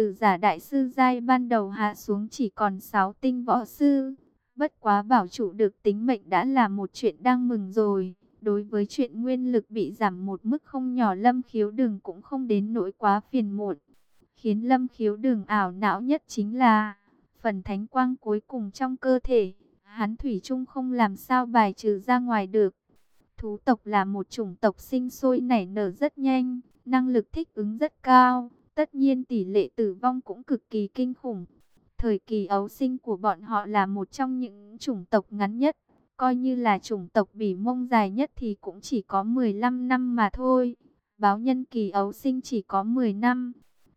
từ giả đại sư giai ban đầu hạ xuống chỉ còn 6 tinh võ sư. Bất quá bảo chủ được tính mệnh đã là một chuyện đang mừng rồi. Đối với chuyện nguyên lực bị giảm một mức không nhỏ lâm khiếu đường cũng không đến nỗi quá phiền muộn. Khiến lâm khiếu đường ảo não nhất chính là phần thánh quang cuối cùng trong cơ thể. Hắn Thủy chung không làm sao bài trừ ra ngoài được. Thú tộc là một chủng tộc sinh sôi nảy nở rất nhanh, năng lực thích ứng rất cao, tất nhiên tỷ lệ tử vong cũng cực kỳ kinh khủng. Thời kỳ ấu sinh của bọn họ là một trong những chủng tộc ngắn nhất, coi như là chủng tộc bỉ mông dài nhất thì cũng chỉ có 15 năm mà thôi. Báo nhân kỳ ấu sinh chỉ có 10 năm.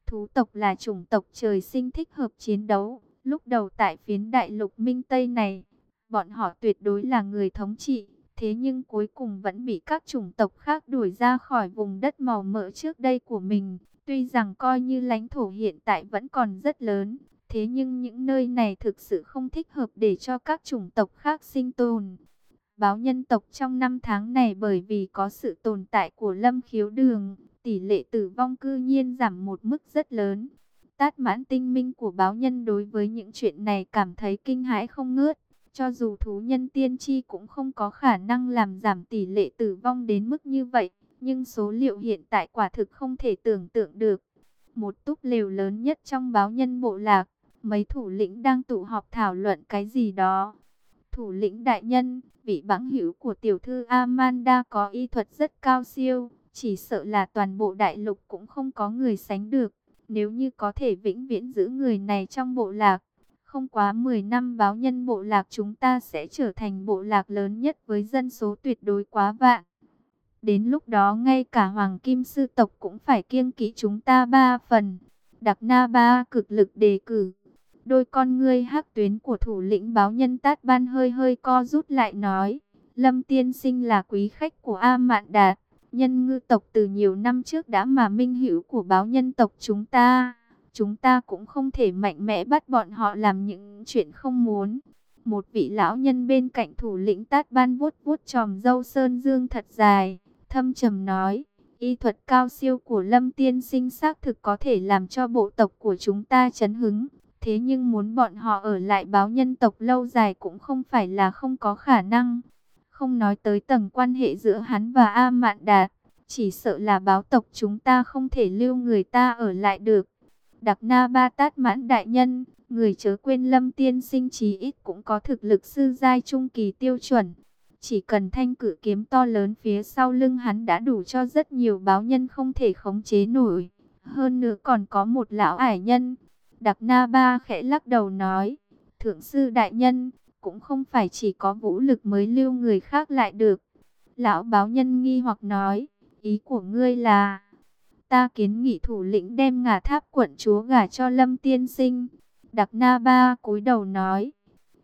Thú tộc là chủng tộc trời sinh thích hợp chiến đấu. Lúc đầu tại phiến đại lục Minh Tây này, bọn họ tuyệt đối là người thống trị. Thế nhưng cuối cùng vẫn bị các chủng tộc khác đuổi ra khỏi vùng đất màu mỡ trước đây của mình. Tuy rằng coi như lãnh thổ hiện tại vẫn còn rất lớn, thế nhưng những nơi này thực sự không thích hợp để cho các chủng tộc khác sinh tồn. Báo nhân tộc trong năm tháng này bởi vì có sự tồn tại của lâm khiếu đường, tỷ lệ tử vong cư nhiên giảm một mức rất lớn. Tát mãn tinh minh của báo nhân đối với những chuyện này cảm thấy kinh hãi không ngớt. Cho dù thú nhân tiên tri cũng không có khả năng làm giảm tỷ lệ tử vong đến mức như vậy, nhưng số liệu hiện tại quả thực không thể tưởng tượng được. Một túp lều lớn nhất trong báo nhân bộ lạc, mấy thủ lĩnh đang tụ họp thảo luận cái gì đó. Thủ lĩnh đại nhân, vị bãng hữu của tiểu thư Amanda có y thuật rất cao siêu, chỉ sợ là toàn bộ đại lục cũng không có người sánh được. Nếu như có thể vĩnh viễn giữ người này trong bộ lạc, không quá 10 năm báo nhân bộ lạc chúng ta sẽ trở thành bộ lạc lớn nhất với dân số tuyệt đối quá vạn. Đến lúc đó ngay cả Hoàng Kim Sư Tộc cũng phải kiêng kỵ chúng ta ba phần. Đặc Na Ba cực lực đề cử. Đôi con ngươi hắc tuyến của thủ lĩnh báo nhân tát ban hơi hơi co rút lại nói. Lâm tiên sinh là quý khách của A Mạn Đạt. Nhân ngư tộc từ nhiều năm trước đã mà minh hữu của báo nhân tộc chúng ta chúng ta cũng không thể mạnh mẽ bắt bọn họ làm những chuyện không muốn. Một vị lão nhân bên cạnh thủ lĩnh tát ban vuốt vuốt tròm dâu sơn dương thật dài, thâm trầm nói, y thuật cao siêu của lâm tiên sinh xác thực có thể làm cho bộ tộc của chúng ta chấn hứng. Thế nhưng muốn bọn họ ở lại báo nhân tộc lâu dài cũng không phải là không có khả năng. Không nói tới tầng quan hệ giữa hắn và A Mạn Đạt, chỉ sợ là báo tộc chúng ta không thể lưu người ta ở lại được. Đặc Na Ba Tát Mãn Đại Nhân, người chớ quên Lâm Tiên Sinh chí ít cũng có thực lực sư giai trung kỳ tiêu chuẩn. Chỉ cần thanh cử kiếm to lớn phía sau lưng hắn đã đủ cho rất nhiều báo nhân không thể khống chế nổi. Hơn nữa còn có một lão ải nhân. Đặc Na Ba khẽ lắc đầu nói, Thượng sư Đại Nhân, cũng không phải chỉ có vũ lực mới lưu người khác lại được. Lão báo nhân nghi hoặc nói, ý của ngươi là ta kiến nghị thủ lĩnh đem ngả tháp quận chúa gả cho lâm tiên sinh. Đặc na ba cúi đầu nói.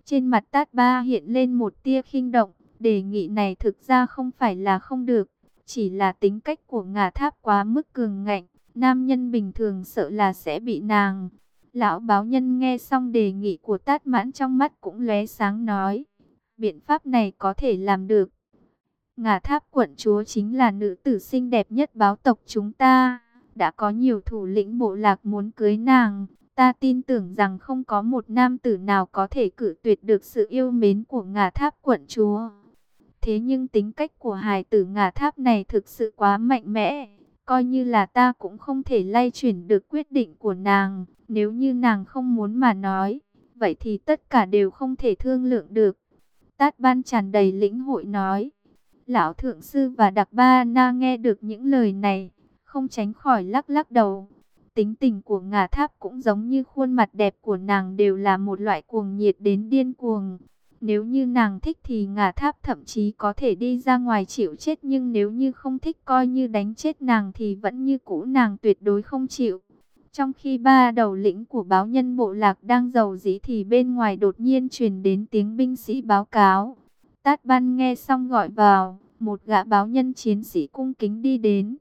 Trên mặt tát ba hiện lên một tia khinh động. Đề nghị này thực ra không phải là không được. Chỉ là tính cách của ngả tháp quá mức cường ngạnh. Nam nhân bình thường sợ là sẽ bị nàng. Lão báo nhân nghe xong đề nghị của tát mãn trong mắt cũng lóe sáng nói. Biện pháp này có thể làm được. Ngà tháp quận chúa chính là nữ tử xinh đẹp nhất báo tộc chúng ta. Đã có nhiều thủ lĩnh bộ lạc muốn cưới nàng. Ta tin tưởng rằng không có một nam tử nào có thể cử tuyệt được sự yêu mến của ngà tháp quận chúa. Thế nhưng tính cách của hài tử ngà tháp này thực sự quá mạnh mẽ. Coi như là ta cũng không thể lay chuyển được quyết định của nàng. Nếu như nàng không muốn mà nói, vậy thì tất cả đều không thể thương lượng được. Tát ban tràn đầy lĩnh hội nói. Lão Thượng Sư và Đặc Ba Na nghe được những lời này, không tránh khỏi lắc lắc đầu. Tính tình của ngà tháp cũng giống như khuôn mặt đẹp của nàng đều là một loại cuồng nhiệt đến điên cuồng. Nếu như nàng thích thì ngà tháp thậm chí có thể đi ra ngoài chịu chết nhưng nếu như không thích coi như đánh chết nàng thì vẫn như cũ nàng tuyệt đối không chịu. Trong khi ba đầu lĩnh của báo nhân bộ lạc đang giàu dĩ thì bên ngoài đột nhiên truyền đến tiếng binh sĩ báo cáo. Tát ban nghe xong gọi vào, một gã báo nhân chiến sĩ cung kính đi đến,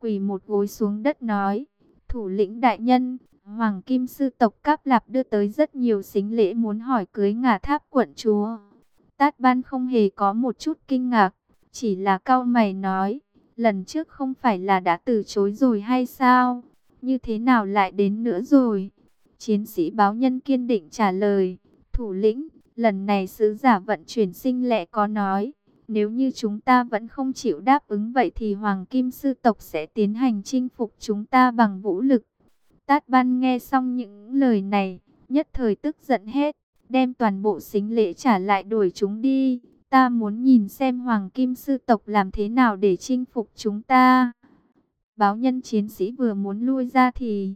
quỳ một gối xuống đất nói, thủ lĩnh đại nhân, Hoàng Kim Sư tộc Cáp Lạp đưa tới rất nhiều xính lễ muốn hỏi cưới ngả tháp quận chúa. Tát ban không hề có một chút kinh ngạc, chỉ là cao mày nói, lần trước không phải là đã từ chối rồi hay sao? như thế nào lại đến nữa rồi? Chiến sĩ báo nhân kiên định trả lời, thủ lĩnh, lần này sứ giả vận chuyển sinh lệ có nói, nếu như chúng ta vẫn không chịu đáp ứng vậy thì Hoàng Kim Sư Tộc sẽ tiến hành chinh phục chúng ta bằng vũ lực. Tát Ban nghe xong những lời này, nhất thời tức giận hết, đem toàn bộ xính lễ trả lại đuổi chúng đi. Ta muốn nhìn xem Hoàng Kim Sư Tộc làm thế nào để chinh phục chúng ta. Báo nhân chiến sĩ vừa muốn lui ra thì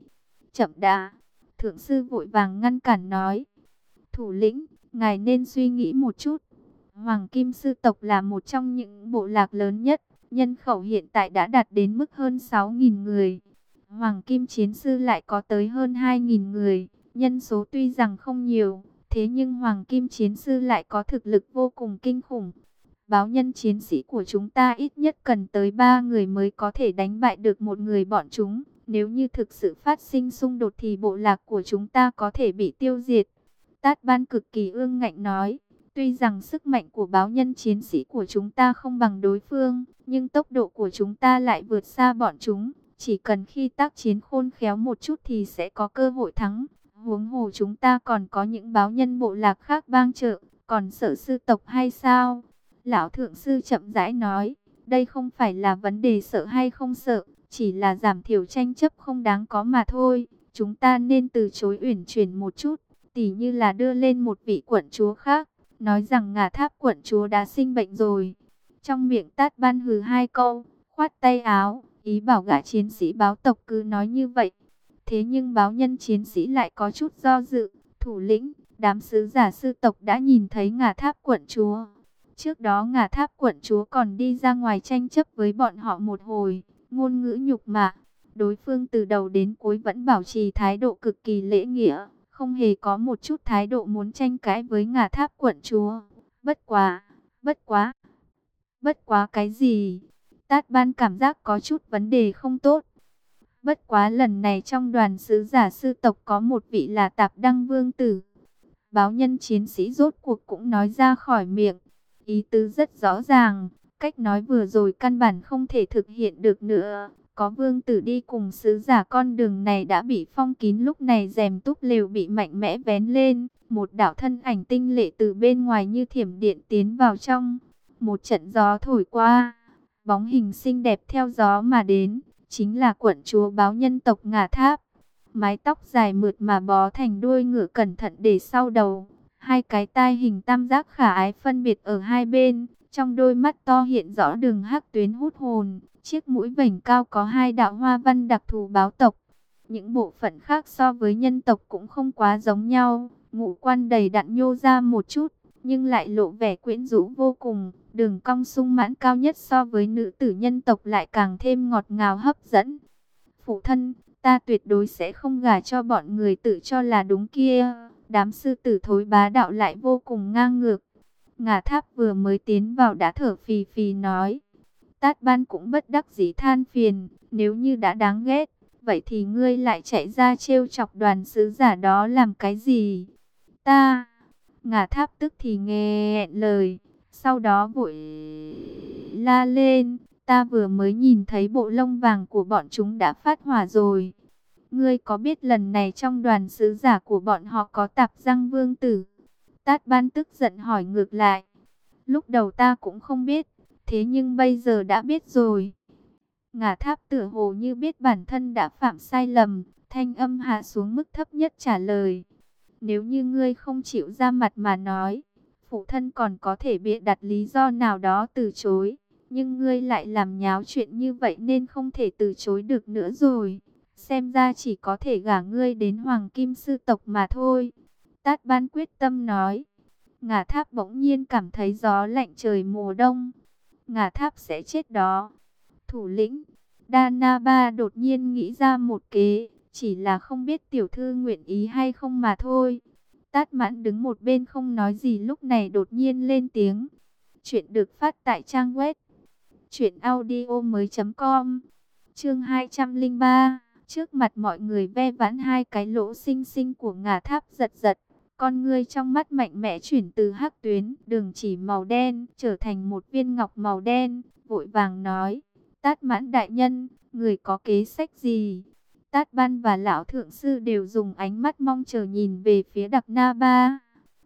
chậm đã. Thượng sư vội vàng ngăn cản nói. Thủ lĩnh, ngài nên suy nghĩ một chút. Hoàng Kim Sư Tộc là một trong những bộ lạc lớn nhất. Nhân khẩu hiện tại đã đạt đến mức hơn 6.000 người. Hoàng Kim Chiến Sư lại có tới hơn 2.000 người. Nhân số tuy rằng không nhiều, thế nhưng Hoàng Kim Chiến Sư lại có thực lực vô cùng kinh khủng. Báo nhân chiến sĩ của chúng ta ít nhất cần tới 3 người mới có thể đánh bại được một người bọn chúng. Nếu như thực sự phát sinh xung đột thì bộ lạc của chúng ta có thể bị tiêu diệt. Tát Ban cực kỳ ương ngạnh nói, tuy rằng sức mạnh của báo nhân chiến sĩ của chúng ta không bằng đối phương, nhưng tốc độ của chúng ta lại vượt xa bọn chúng. Chỉ cần khi tác chiến khôn khéo một chút thì sẽ có cơ hội thắng. Huống hồ chúng ta còn có những báo nhân bộ lạc khác bang trợ, còn sợ sư tộc hay sao? Lão thượng sư chậm rãi nói, đây không phải là vấn đề sợ hay không sợ, chỉ là giảm thiểu tranh chấp không đáng có mà thôi. Chúng ta nên từ chối uyển chuyển một chút, tỉ như là đưa lên một vị quận chúa khác, nói rằng ngà tháp quận chúa đã sinh bệnh rồi. Trong miệng tát ban hừ hai câu, khoát tay áo, ý bảo gã chiến sĩ báo tộc cứ nói như vậy. Thế nhưng báo nhân chiến sĩ lại có chút do dự, thủ lĩnh, đám sứ giả sư tộc đã nhìn thấy ngà tháp quận chúa. Trước đó ngà tháp quận chúa còn đi ra ngoài tranh chấp với bọn họ một hồi, ngôn ngữ nhục mạ. Đối phương từ đầu đến cuối vẫn bảo trì thái độ cực kỳ lễ nghĩa, không hề có một chút thái độ muốn tranh cãi với ngà tháp quận chúa. Bất quá, bất quá, bất quá cái gì? Tát ban cảm giác có chút vấn đề không tốt. Bất quá lần này trong đoàn sứ giả sư tộc có một vị là tạp đăng vương tử. Báo nhân chiến sĩ rốt cuộc cũng nói ra khỏi miệng. Ý tứ rất rõ ràng, cách nói vừa rồi căn bản không thể thực hiện được nữa. Có vương tử đi cùng sứ giả con đường này đã bị phong kín lúc này rèm túp lều bị mạnh mẽ vén lên. Một đạo thân ảnh tinh lệ từ bên ngoài như thiểm điện tiến vào trong. Một trận gió thổi qua, bóng hình xinh đẹp theo gió mà đến, chính là quận chúa báo nhân tộc ngả tháp. Mái tóc dài mượt mà bó thành đuôi ngựa cẩn thận để sau đầu, Hai cái tai hình tam giác khả ái phân biệt ở hai bên, trong đôi mắt to hiện rõ đường hắc tuyến hút hồn, chiếc mũi vành cao có hai đạo hoa văn đặc thù báo tộc. Những bộ phận khác so với nhân tộc cũng không quá giống nhau, ngũ quan đầy đặn nhô ra một chút, nhưng lại lộ vẻ quyến rũ vô cùng, đường cong sung mãn cao nhất so với nữ tử nhân tộc lại càng thêm ngọt ngào hấp dẫn. Phụ thân, ta tuyệt đối sẽ không gả cho bọn người tự cho là đúng kia. Đám sư tử thối bá đạo lại vô cùng ngang ngược. Ngà tháp vừa mới tiến vào đã thở phì phì nói. Tát ban cũng bất đắc dĩ than phiền. Nếu như đã đáng ghét, vậy thì ngươi lại chạy ra trêu chọc đoàn sứ giả đó làm cái gì? Ta, ngà tháp tức thì nghe lời. Sau đó vội la lên. Ta vừa mới nhìn thấy bộ lông vàng của bọn chúng đã phát hỏa rồi. Ngươi có biết lần này trong đoàn sứ giả của bọn họ có tạp răng vương tử? Tát ban tức giận hỏi ngược lại. Lúc đầu ta cũng không biết, thế nhưng bây giờ đã biết rồi. Ngả tháp tựa hồ như biết bản thân đã phạm sai lầm, thanh âm hạ xuống mức thấp nhất trả lời. Nếu như ngươi không chịu ra mặt mà nói, phụ thân còn có thể bịa đặt lý do nào đó từ chối. Nhưng ngươi lại làm nháo chuyện như vậy nên không thể từ chối được nữa rồi. Xem ra chỉ có thể gả ngươi đến Hoàng Kim Sư Tộc mà thôi. Tát Ban quyết tâm nói. Ngả tháp bỗng nhiên cảm thấy gió lạnh trời mùa đông. Ngả tháp sẽ chết đó. Thủ lĩnh, Đana Ba đột nhiên nghĩ ra một kế. Chỉ là không biết tiểu thư nguyện ý hay không mà thôi. Tát mãn đứng một bên không nói gì lúc này đột nhiên lên tiếng. Chuyện được phát tại trang web. Chuyện audio mới.com Chương 203 Trước mặt mọi người ve vãn hai cái lỗ xinh xinh của ngà tháp giật giật. Con ngươi trong mắt mạnh mẽ chuyển từ hắc tuyến, đường chỉ màu đen, trở thành một viên ngọc màu đen, vội vàng nói. Tát mãn đại nhân, người có kế sách gì? Tát Ban và Lão Thượng Sư đều dùng ánh mắt mong chờ nhìn về phía Đặc Na Ba.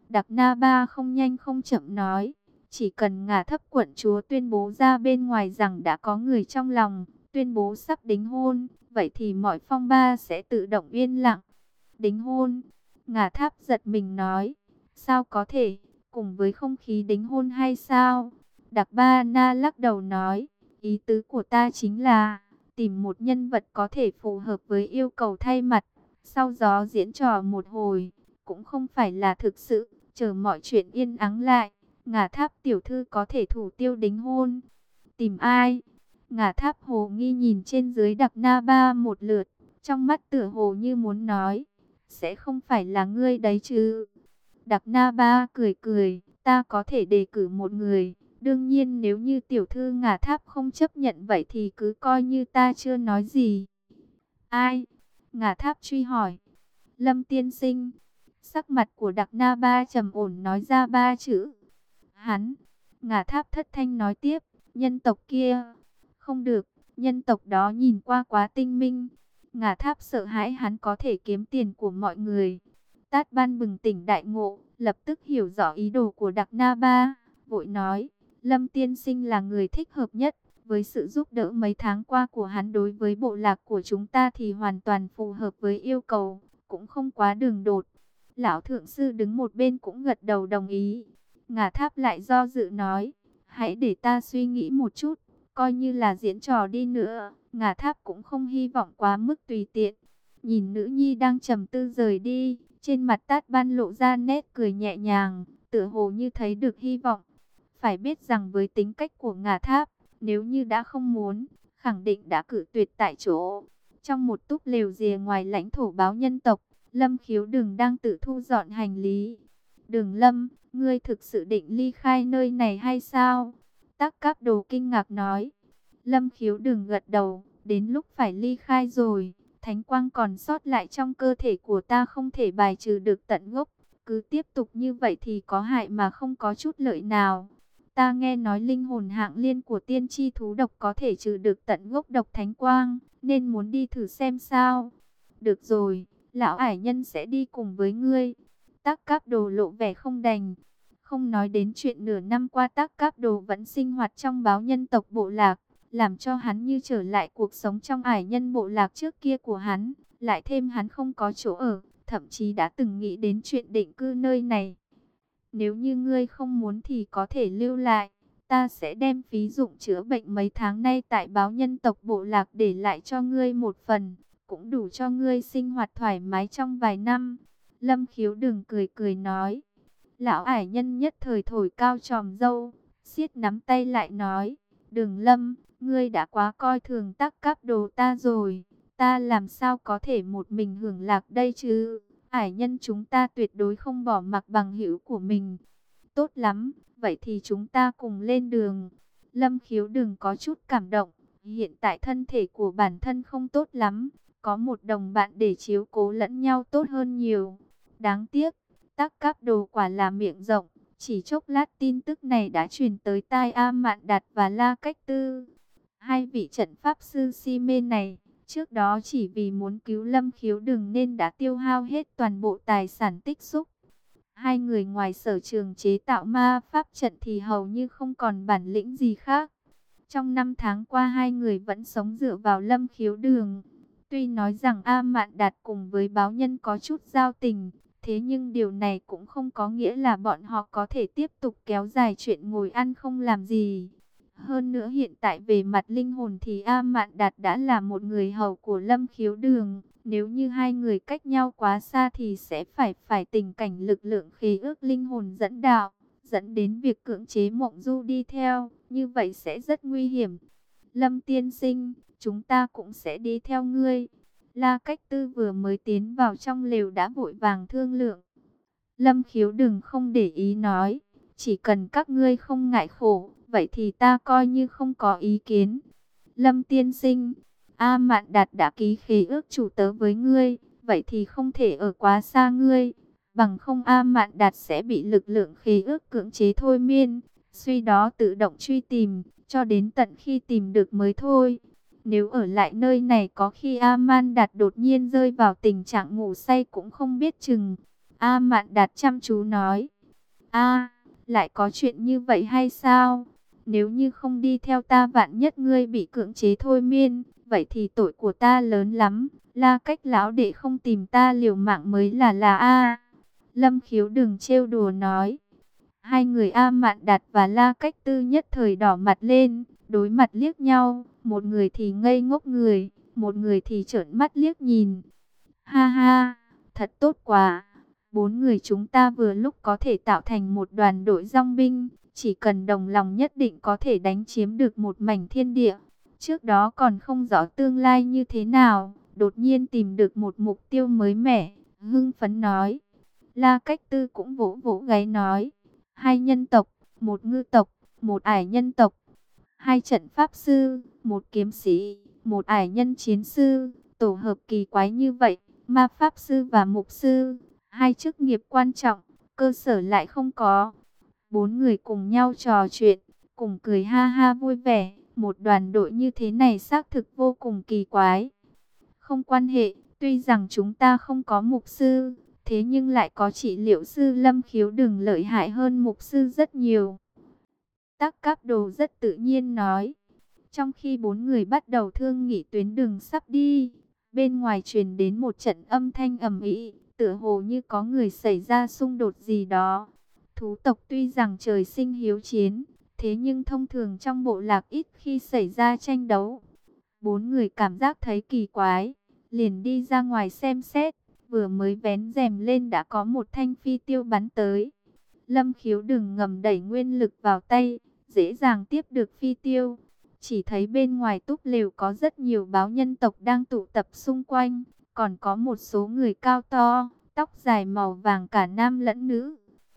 Đặc Na Ba không nhanh không chậm nói, chỉ cần ngả thấp quận chúa tuyên bố ra bên ngoài rằng đã có người trong lòng, tuyên bố sắp đính hôn, vậy thì mọi phong ba sẽ tự động yên lặng. Đính hôn, ngả tháp giật mình nói, sao có thể, cùng với không khí đính hôn hay sao? Đặc Ba Na lắc đầu nói, ý tứ của ta chính là tìm một nhân vật có thể phù hợp với yêu cầu thay mặt, sau đó diễn trò một hồi, cũng không phải là thực sự, chờ mọi chuyện yên ắng lại, ngả tháp tiểu thư có thể thủ tiêu đính hôn. Tìm ai? Ngả tháp hồ nghi nhìn trên dưới đặc na ba một lượt, trong mắt tựa hồ như muốn nói, sẽ không phải là ngươi đấy chứ. Đặc na ba cười cười, ta có thể đề cử một người. Đương nhiên nếu như tiểu thư ngả tháp không chấp nhận vậy thì cứ coi như ta chưa nói gì. Ai? Ngả tháp truy hỏi. Lâm tiên sinh. Sắc mặt của đặc na ba trầm ổn nói ra ba chữ. Hắn. Ngả tháp thất thanh nói tiếp. Nhân tộc kia. Không được. Nhân tộc đó nhìn qua quá tinh minh. Ngả tháp sợ hãi hắn có thể kiếm tiền của mọi người. Tát ban bừng tỉnh đại ngộ. Lập tức hiểu rõ ý đồ của đặc na ba. Vội nói Lâm Tiên Sinh là người thích hợp nhất, với sự giúp đỡ mấy tháng qua của hắn đối với bộ lạc của chúng ta thì hoàn toàn phù hợp với yêu cầu, cũng không quá đường đột. Lão Thượng Sư đứng một bên cũng gật đầu đồng ý. Ngà tháp lại do dự nói, hãy để ta suy nghĩ một chút, coi như là diễn trò đi nữa. Ngà tháp cũng không hy vọng quá mức tùy tiện. Nhìn nữ nhi đang trầm tư rời đi, trên mặt tát ban lộ ra nét cười nhẹ nhàng, tựa hồ như thấy được hy vọng. Phải biết rằng với tính cách của ngà tháp, nếu như đã không muốn, khẳng định đã cử tuyệt tại chỗ. Trong một túp lều rìa ngoài lãnh thổ báo nhân tộc, Lâm khiếu đừng đang tự thu dọn hành lý. Đường Lâm, ngươi thực sự định ly khai nơi này hay sao? Tắc cáp đồ kinh ngạc nói. Lâm khiếu đừng gật đầu, đến lúc phải ly khai rồi. Thánh quang còn sót lại trong cơ thể của ta không thể bài trừ được tận gốc. Cứ tiếp tục như vậy thì có hại mà không có chút lợi nào. Ta nghe nói linh hồn hạng liên của tiên tri thú độc có thể trừ được tận gốc độc thánh quang, nên muốn đi thử xem sao. Được rồi, lão ải nhân sẽ đi cùng với ngươi. Tác cáp đồ lộ vẻ không đành. Không nói đến chuyện nửa năm qua tác cáp đồ vẫn sinh hoạt trong báo nhân tộc bộ lạc, làm cho hắn như trở lại cuộc sống trong ải nhân bộ lạc trước kia của hắn. Lại thêm hắn không có chỗ ở, thậm chí đã từng nghĩ đến chuyện định cư nơi này. Nếu như ngươi không muốn thì có thể lưu lại. Ta sẽ đem phí dụng chữa bệnh mấy tháng nay tại báo nhân tộc bộ lạc để lại cho ngươi một phần. Cũng đủ cho ngươi sinh hoạt thoải mái trong vài năm. Lâm khiếu đừng cười cười nói. Lão ải nhân nhất thời thổi cao tròm dâu. siết nắm tay lại nói. Đừng lâm, ngươi đã quá coi thường tắc cáp đồ ta rồi. Ta làm sao có thể một mình hưởng lạc đây chứ? Ải nhân chúng ta tuyệt đối không bỏ mặc bằng hữu của mình. Tốt lắm, vậy thì chúng ta cùng lên đường. Lâm khiếu đừng có chút cảm động, hiện tại thân thể của bản thân không tốt lắm, có một đồng bạn để chiếu cố lẫn nhau tốt hơn nhiều. Đáng tiếc, Tắc cáp đồ quả là miệng rộng, chỉ chốc lát tin tức này đã truyền tới tai A Mạn Đạt và La Cách Tư. Hai vị trận pháp sư si mê này Trước đó chỉ vì muốn cứu Lâm Khiếu Đừng nên đã tiêu hao hết toàn bộ tài sản tích xúc. Hai người ngoài sở trường chế tạo ma pháp trận thì hầu như không còn bản lĩnh gì khác. Trong năm tháng qua hai người vẫn sống dựa vào Lâm Khiếu Đường. Tuy nói rằng A Mạn Đạt cùng với báo nhân có chút giao tình, thế nhưng điều này cũng không có nghĩa là bọn họ có thể tiếp tục kéo dài chuyện ngồi ăn không làm gì. Hơn nữa hiện tại về mặt linh hồn thì A Mạn Đạt đã là một người hầu của Lâm Khiếu Đường. Nếu như hai người cách nhau quá xa thì sẽ phải phải tình cảnh lực lượng khí ước linh hồn dẫn đạo, dẫn đến việc cưỡng chế mộng du đi theo, như vậy sẽ rất nguy hiểm. Lâm tiên sinh, chúng ta cũng sẽ đi theo ngươi. La Cách Tư vừa mới tiến vào trong lều đã vội vàng thương lượng. Lâm khiếu đừng không để ý nói, chỉ cần các ngươi không ngại khổ, vậy thì ta coi như không có ý kiến. Lâm tiên sinh, A Mạn Đạt đã ký khế ước chủ tớ với ngươi, vậy thì không thể ở quá xa ngươi. Bằng không A Mạn Đạt sẽ bị lực lượng khế ước cưỡng chế thôi miên, suy đó tự động truy tìm, cho đến tận khi tìm được mới thôi. Nếu ở lại nơi này có khi A-man đạt đột nhiên rơi vào tình trạng ngủ say cũng không biết chừng. A-mạn đạt chăm chú nói. a lại có chuyện như vậy hay sao? Nếu như không đi theo ta vạn nhất ngươi bị cưỡng chế thôi miên, vậy thì tội của ta lớn lắm. La cách lão đệ không tìm ta liều mạng mới là là A. Lâm khiếu đừng trêu đùa nói. Hai người A Mạn Đạt và La Cách Tư nhất thời đỏ mặt lên, đối mặt liếc nhau, một người thì ngây ngốc người, một người thì trợn mắt liếc nhìn. Ha ha, thật tốt quá. Bốn người chúng ta vừa lúc có thể tạo thành một đoàn đội dòng binh, chỉ cần đồng lòng nhất định có thể đánh chiếm được một mảnh thiên địa. Trước đó còn không rõ tương lai như thế nào, đột nhiên tìm được một mục tiêu mới mẻ, hưng phấn nói. La Cách Tư cũng vỗ vỗ gáy nói, hai nhân tộc, một ngư tộc, một ải nhân tộc, hai trận pháp sư, một kiếm sĩ, một ải nhân chiến sư, tổ hợp kỳ quái như vậy, ma pháp sư và mục sư, hai chức nghiệp quan trọng, cơ sở lại không có. Bốn người cùng nhau trò chuyện, cùng cười ha ha vui vẻ, một đoàn đội như thế này xác thực vô cùng kỳ quái. Không quan hệ, tuy rằng chúng ta không có mục sư, thế nhưng lại có trị liệu sư lâm khiếu đừng lợi hại hơn mục sư rất nhiều. Tắc cáp đồ rất tự nhiên nói. Trong khi bốn người bắt đầu thương nghị tuyến đường sắp đi, bên ngoài truyền đến một trận âm thanh ầm ĩ, tựa hồ như có người xảy ra xung đột gì đó. Thú tộc tuy rằng trời sinh hiếu chiến, thế nhưng thông thường trong bộ lạc ít khi xảy ra tranh đấu. Bốn người cảm giác thấy kỳ quái, liền đi ra ngoài xem xét, vừa mới vén rèm lên đã có một thanh phi tiêu bắn tới. Lâm khiếu đừng ngầm đẩy nguyên lực vào tay, dễ dàng tiếp được phi tiêu. Chỉ thấy bên ngoài túp lều có rất nhiều báo nhân tộc đang tụ tập xung quanh, còn có một số người cao to, tóc dài màu vàng cả nam lẫn nữ.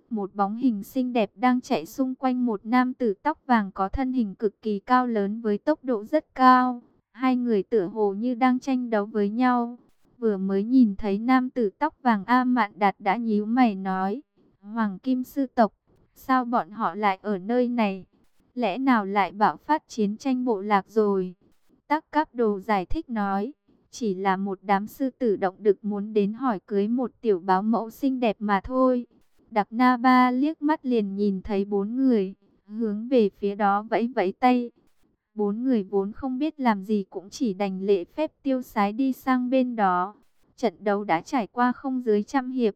Một bóng hình xinh đẹp đang chạy xung quanh một nam tử tóc vàng có thân hình cực kỳ cao lớn với tốc độ rất cao. Hai người tựa hồ như đang tranh đấu với nhau. Vừa mới nhìn thấy nam tử tóc vàng A Mạn Đạt đã nhíu mày nói. Hoàng Kim Sư Tộc, sao bọn họ lại ở nơi này? Lẽ nào lại bạo phát chiến tranh bộ lạc rồi? Tắc Cáp Đồ giải thích nói, chỉ là một đám sư tử động đực muốn đến hỏi cưới một tiểu báo mẫu xinh đẹp mà thôi. Đặc Na Ba liếc mắt liền nhìn thấy bốn người, hướng về phía đó vẫy vẫy tay. Bốn người vốn không biết làm gì cũng chỉ đành lễ phép tiêu sái đi sang bên đó. Trận đấu đã trải qua không dưới trăm hiệp.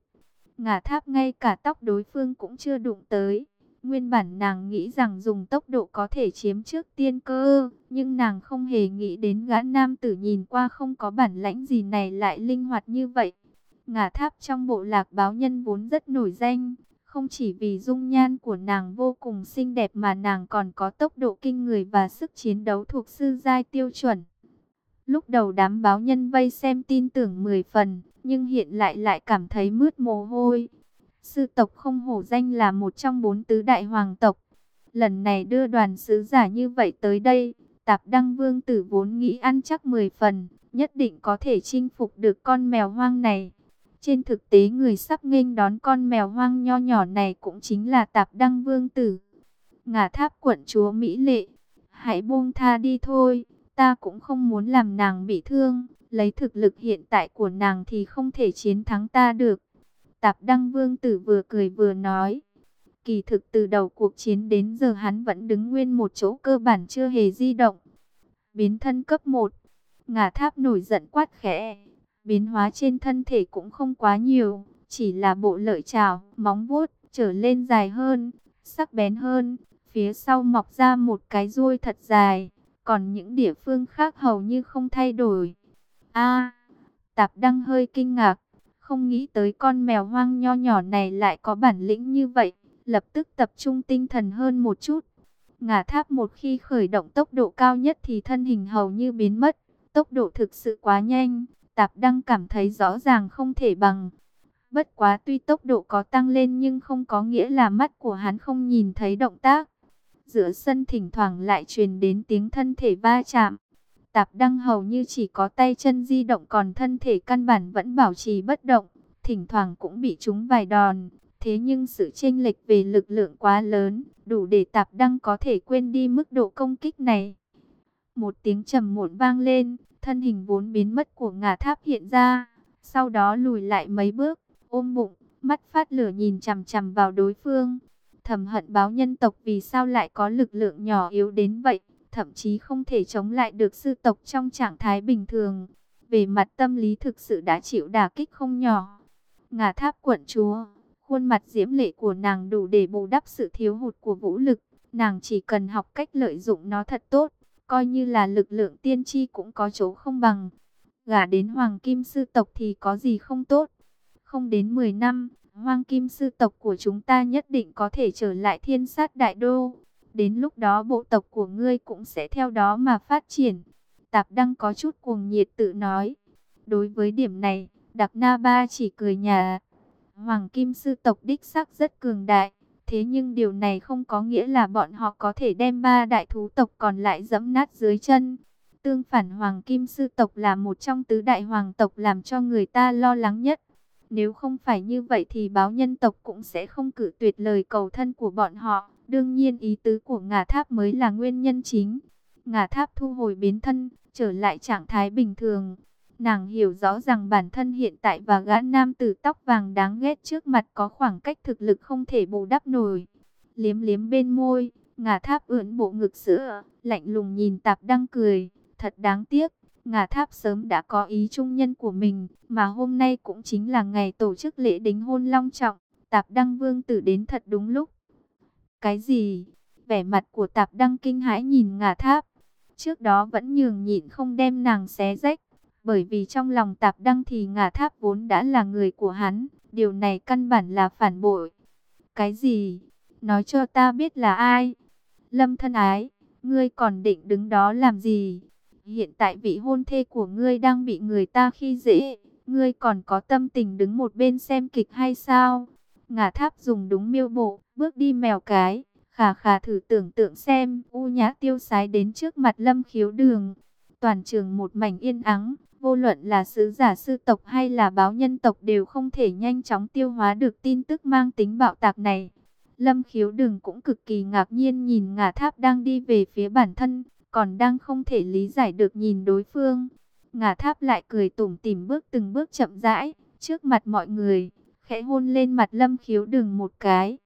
Ngả tháp ngay cả tóc đối phương cũng chưa đụng tới. Nguyên bản nàng nghĩ rằng dùng tốc độ có thể chiếm trước tiên cơ, nhưng nàng không hề nghĩ đến gã nam tử nhìn qua không có bản lãnh gì này lại linh hoạt như vậy. Ngả tháp trong bộ lạc báo nhân vốn rất nổi danh, không chỉ vì dung nhan của nàng vô cùng xinh đẹp mà nàng còn có tốc độ kinh người và sức chiến đấu thuộc sư giai tiêu chuẩn. Lúc đầu đám báo nhân vây xem tin tưởng 10 phần, nhưng hiện lại lại cảm thấy mướt mồ hôi. Sư tộc không hổ danh là một trong bốn tứ đại hoàng tộc. Lần này đưa đoàn sứ giả như vậy tới đây, tạp đăng vương tử vốn nghĩ ăn chắc 10 phần, nhất định có thể chinh phục được con mèo hoang này. Trên thực tế người sắp nghênh đón con mèo hoang nho nhỏ này cũng chính là tạp đăng vương tử. Ngả tháp quận chúa Mỹ Lệ, hãy buông tha đi thôi, ta cũng không muốn làm nàng bị thương, lấy thực lực hiện tại của nàng thì không thể chiến thắng ta được. Tạp Đăng Vương Tử vừa cười vừa nói. Kỳ thực từ đầu cuộc chiến đến giờ hắn vẫn đứng nguyên một chỗ cơ bản chưa hề di động. Biến thân cấp 1. Ngả tháp nổi giận quát khẽ. Biến hóa trên thân thể cũng không quá nhiều. Chỉ là bộ lợi trào, móng vuốt trở lên dài hơn, sắc bén hơn. Phía sau mọc ra một cái ruôi thật dài. Còn những địa phương khác hầu như không thay đổi. A, Tạp Đăng hơi kinh ngạc không nghĩ tới con mèo hoang nho nhỏ này lại có bản lĩnh như vậy, lập tức tập trung tinh thần hơn một chút. Ngả tháp một khi khởi động tốc độ cao nhất thì thân hình hầu như biến mất, tốc độ thực sự quá nhanh, tạp đăng cảm thấy rõ ràng không thể bằng. Bất quá tuy tốc độ có tăng lên nhưng không có nghĩa là mắt của hắn không nhìn thấy động tác. Giữa sân thỉnh thoảng lại truyền đến tiếng thân thể va chạm. Tạp đăng hầu như chỉ có tay chân di động còn thân thể căn bản vẫn bảo trì bất động, thỉnh thoảng cũng bị trúng vài đòn. Thế nhưng sự chênh lệch về lực lượng quá lớn, đủ để tạp đăng có thể quên đi mức độ công kích này. Một tiếng trầm muộn vang lên, thân hình vốn biến mất của ngà tháp hiện ra, sau đó lùi lại mấy bước, ôm bụng, mắt phát lửa nhìn chằm chằm vào đối phương. Thầm hận báo nhân tộc vì sao lại có lực lượng nhỏ yếu đến vậy, thậm chí không thể chống lại được sư tộc trong trạng thái bình thường. Về mặt tâm lý thực sự đã chịu đả kích không nhỏ. Ngà tháp quận chúa, khuôn mặt diễm lệ của nàng đủ để bù đắp sự thiếu hụt của vũ lực. Nàng chỉ cần học cách lợi dụng nó thật tốt, coi như là lực lượng tiên tri cũng có chỗ không bằng. Gả đến Hoàng Kim Sư tộc thì có gì không tốt. Không đến 10 năm, Hoàng Kim Sư tộc của chúng ta nhất định có thể trở lại thiên sát đại đô. Đến lúc đó bộ tộc của ngươi cũng sẽ theo đó mà phát triển. Tạp Đăng có chút cuồng nhiệt tự nói. Đối với điểm này, Đặc Na Ba chỉ cười nhà. Hoàng Kim Sư tộc đích xác rất cường đại. Thế nhưng điều này không có nghĩa là bọn họ có thể đem ba đại thú tộc còn lại dẫm nát dưới chân. Tương phản Hoàng Kim Sư tộc là một trong tứ đại hoàng tộc làm cho người ta lo lắng nhất. Nếu không phải như vậy thì báo nhân tộc cũng sẽ không cử tuyệt lời cầu thân của bọn họ. Đương nhiên ý tứ của ngà tháp mới là nguyên nhân chính. Ngà tháp thu hồi biến thân, trở lại trạng thái bình thường. Nàng hiểu rõ rằng bản thân hiện tại và gã nam tử tóc vàng đáng ghét trước mặt có khoảng cách thực lực không thể bù đắp nổi. Liếm liếm bên môi, ngà tháp ưỡn bộ ngực sữa, lạnh lùng nhìn tạp đăng cười. Thật đáng tiếc, ngà tháp sớm đã có ý trung nhân của mình, mà hôm nay cũng chính là ngày tổ chức lễ đính hôn long trọng. Tạp đăng vương tử đến thật đúng lúc. Cái gì? Vẻ mặt của tạp đăng kinh hãi nhìn ngà tháp. Trước đó vẫn nhường nhịn không đem nàng xé rách. Bởi vì trong lòng tạp đăng thì ngả tháp vốn đã là người của hắn. Điều này căn bản là phản bội. Cái gì? Nói cho ta biết là ai? Lâm thân ái, ngươi còn định đứng đó làm gì? Hiện tại vị hôn thê của ngươi đang bị người ta khi dễ. Ngươi còn có tâm tình đứng một bên xem kịch hay sao? Ngả tháp dùng đúng miêu bộ, bước đi mèo cái. Khà khà thử tưởng tượng xem, u nhã tiêu sái đến trước mặt lâm khiếu đường. Toàn trường một mảnh yên ắng, vô luận là sứ giả sư tộc hay là báo nhân tộc đều không thể nhanh chóng tiêu hóa được tin tức mang tính bạo tạc này. Lâm khiếu đường cũng cực kỳ ngạc nhiên nhìn ngà tháp đang đi về phía bản thân, còn đang không thể lý giải được nhìn đối phương. Ngà tháp lại cười tủm tỉm bước từng bước chậm rãi, trước mặt mọi người, khẽ hôn lên mặt lâm khiếu đường một cái.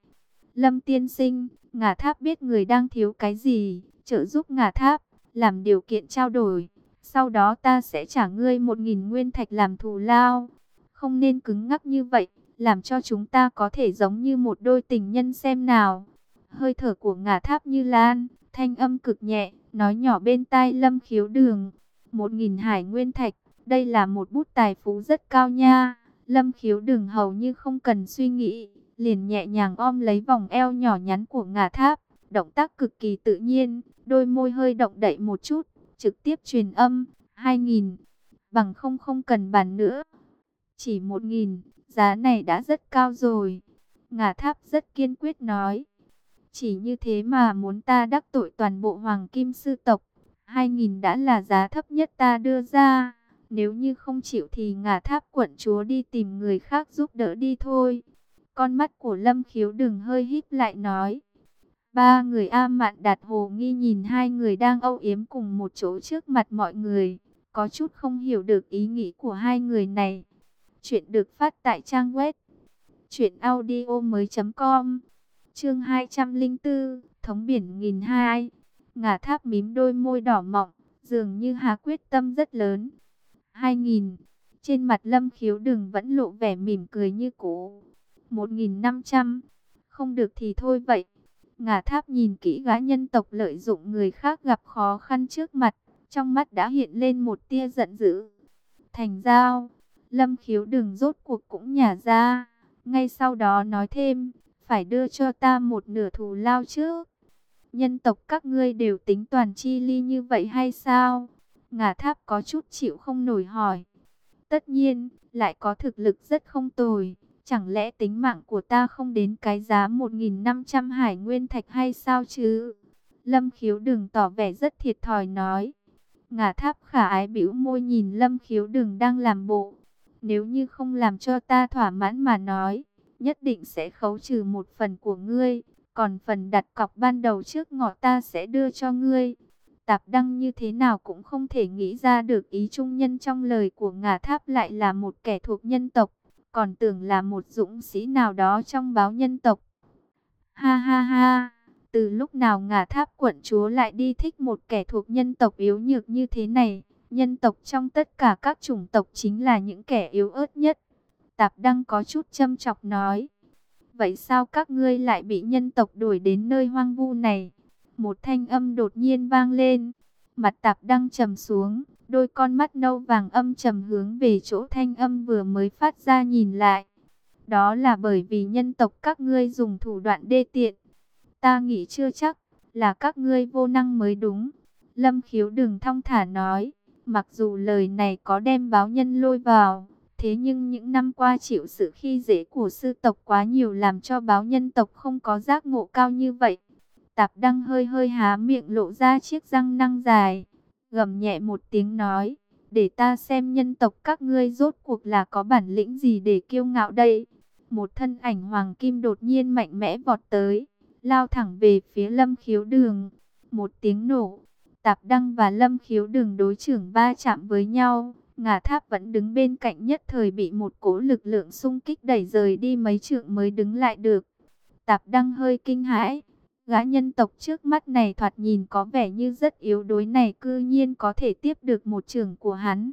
Lâm tiên sinh, ngà tháp biết người đang thiếu cái gì, trợ giúp ngà tháp, làm điều kiện trao đổi. Sau đó ta sẽ trả ngươi một nghìn nguyên thạch làm thù lao. Không nên cứng ngắc như vậy, làm cho chúng ta có thể giống như một đôi tình nhân xem nào. Hơi thở của ngà tháp như lan, thanh âm cực nhẹ, nói nhỏ bên tai lâm khiếu đường. Một nghìn hải nguyên thạch, đây là một bút tài phú rất cao nha. Lâm khiếu đường hầu như không cần suy nghĩ, liền nhẹ nhàng ôm lấy vòng eo nhỏ nhắn của ngà tháp. Động tác cực kỳ tự nhiên, đôi môi hơi động đậy một chút, trực tiếp truyền âm, 2.000, bằng không không cần bàn nữa. Chỉ 1.000, giá này đã rất cao rồi. Ngà tháp rất kiên quyết nói. Chỉ như thế mà muốn ta đắc tội toàn bộ hoàng kim sư tộc. 2.000 đã là giá thấp nhất ta đưa ra. Nếu như không chịu thì ngà tháp quận chúa đi tìm người khác giúp đỡ đi thôi. Con mắt của Lâm khiếu đừng hơi híp lại nói. Ba người A Mạn Đạt Hồ nghi nhìn hai người đang âu yếm cùng một chỗ trước mặt mọi người. Có chút không hiểu được ý nghĩ của hai người này. Chuyện được phát tại trang web. Chuyện audio mới com. Chương 204. Thống biển nghìn hai. Ngả tháp mím đôi môi đỏ mọng. Dường như hà quyết tâm rất lớn. 2000. Trên mặt lâm khiếu đừng vẫn lộ vẻ mỉm cười như cũ. 1.500. Không được thì thôi vậy. Ngà tháp nhìn kỹ gã nhân tộc lợi dụng người khác gặp khó khăn trước mặt, trong mắt đã hiện lên một tia giận dữ. Thành giao, lâm khiếu đừng rốt cuộc cũng nhả ra, ngay sau đó nói thêm, phải đưa cho ta một nửa thù lao trước. Nhân tộc các ngươi đều tính toàn chi ly như vậy hay sao? Ngà tháp có chút chịu không nổi hỏi. Tất nhiên, lại có thực lực rất không tồi. Chẳng lẽ tính mạng của ta không đến cái giá 1.500 hải nguyên thạch hay sao chứ? Lâm khiếu đừng tỏ vẻ rất thiệt thòi nói. Ngả tháp khả ái bĩu môi nhìn lâm khiếu đừng đang làm bộ. Nếu như không làm cho ta thỏa mãn mà nói, nhất định sẽ khấu trừ một phần của ngươi. Còn phần đặt cọc ban đầu trước ngọ ta sẽ đưa cho ngươi. Tạp Đăng như thế nào cũng không thể nghĩ ra được ý trung nhân trong lời của ngả tháp lại là một kẻ thuộc nhân tộc, còn tưởng là một dũng sĩ nào đó trong báo nhân tộc. Ha ha ha, từ lúc nào ngà tháp quận chúa lại đi thích một kẻ thuộc nhân tộc yếu nhược như thế này? Nhân tộc trong tất cả các chủng tộc chính là những kẻ yếu ớt nhất. Tạp Đăng có chút châm chọc nói. Vậy sao các ngươi lại bị nhân tộc đuổi đến nơi hoang vu này? Một thanh âm đột nhiên vang lên. Mặt Tạp Đăng trầm xuống, đôi con mắt nâu vàng âm trầm hướng về chỗ thanh âm vừa mới phát ra nhìn lại. Đó là bởi vì nhân tộc các ngươi dùng thủ đoạn đê tiện. Ta nghĩ chưa chắc là các ngươi vô năng mới đúng. Lâm khiếu đừng thong thả nói. Mặc dù lời này có đem báo nhân lôi vào, thế nhưng những năm qua chịu sự khi dễ của sư tộc quá nhiều làm cho báo nhân tộc không có giác ngộ cao như vậy. Tạp đăng hơi hơi há miệng lộ ra chiếc răng năng dài, gầm nhẹ một tiếng nói, để ta xem nhân tộc các ngươi rốt cuộc là có bản lĩnh gì để kiêu ngạo đây. Một thân ảnh hoàng kim đột nhiên mạnh mẽ vọt tới, lao thẳng về phía lâm khiếu đường. Một tiếng nổ, Tạp Đăng và Lâm Khiếu đường đối trưởng ba chạm với nhau. Ngà tháp vẫn đứng bên cạnh nhất thời bị một cỗ lực lượng xung kích đẩy rời đi mấy trượng mới đứng lại được. Tạp Đăng hơi kinh hãi. Gã nhân tộc trước mắt này thoạt nhìn có vẻ như rất yếu đối này cư nhiên có thể tiếp được một trường của hắn.